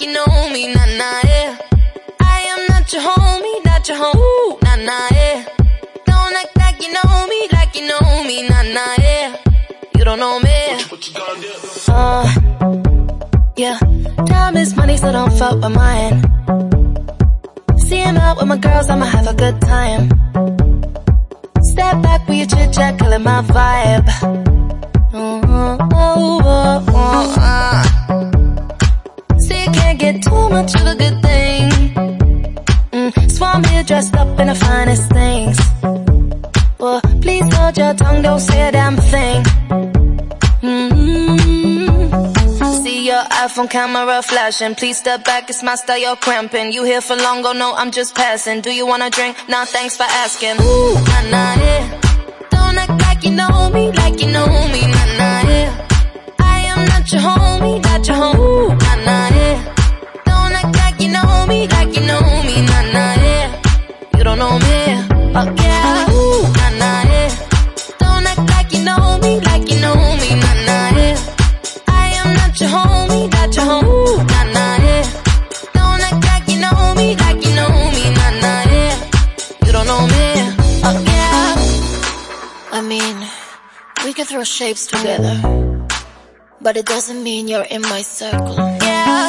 like you know me, nah nah yeah. I am not your homie, not your home, nah nah yeah. Don't act like you know me, like you know me, nah nah yeah. You don't know me. Uh, yeah. Time is money, so don't fuck with mine. See him out with my girls, I'ma have a good time. Step back with your chit chat, killing my vibe. Get too much of a good thing. Mm, Swan here dressed up in the finest things. Well, please hold your tongue, don't say a damn thing. Mm -hmm. See your iPhone camera flashing. Please step back, it's my style, you're cramping. You here for long, oh no, I'm just passing. Do you wanna drink? Nah, thanks for asking. Ooh, nah, nah, yeah. Don't act like you know me, like you know me, nah, nah, yeah. I am not your homie, not your home, know me, oh yeah, Ooh, nah, eh. nah, yeah. Don't act like you know me, like you know me, nah, eh. nah, yeah. I am not your homie, not your nah, nah, yeah. Don't act like you know me, like you know me, nah, eh. nah, yeah. You don't know me, oh yeah. I mean, we can throw shapes together, but it doesn't mean you're in my circle. Yeah.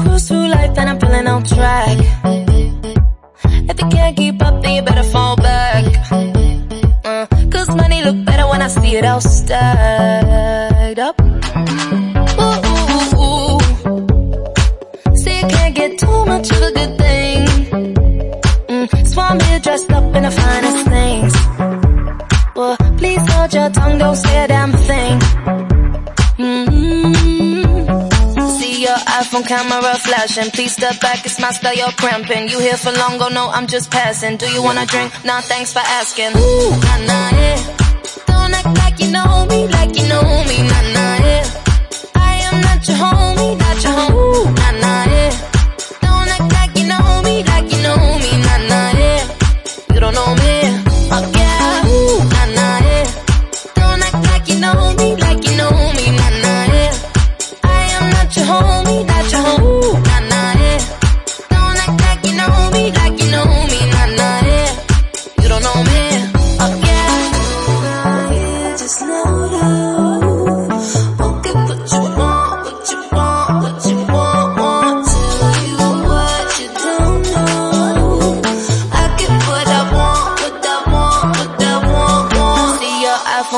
Cruise through life and I'm feeling on track. Can't get too much of a good thing. Mm, Swan here dressed up in the finest things. Well, please hold your tongue, don't say a damn thing. Mm-hmm. See your iPhone camera flashing. Please step back, it's my style, you're cramping. You here for long, oh no, I'm just passing. Do you wanna drink? Nah, thanks for asking. Ooh, nah, nah, yeah.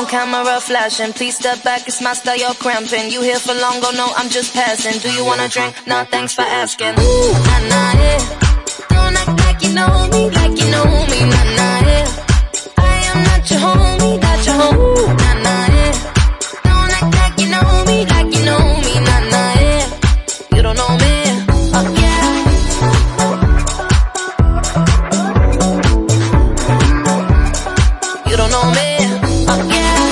camera flashing. Please step back, it's my style, you're cramping. You here for long, oh no, I'm just passing. Do you wanna drink? Nah, thanks for asking. Ooh, nah, nah, yeah. Don't act like you know me, like you know me, nah, nah, yeah. I am not your homie, not your homie. Ooh, nah, nah, yeah. Don't act like you know me, like you know me, nah, nah, yeah. You don't know me. Oh, you don't know me again.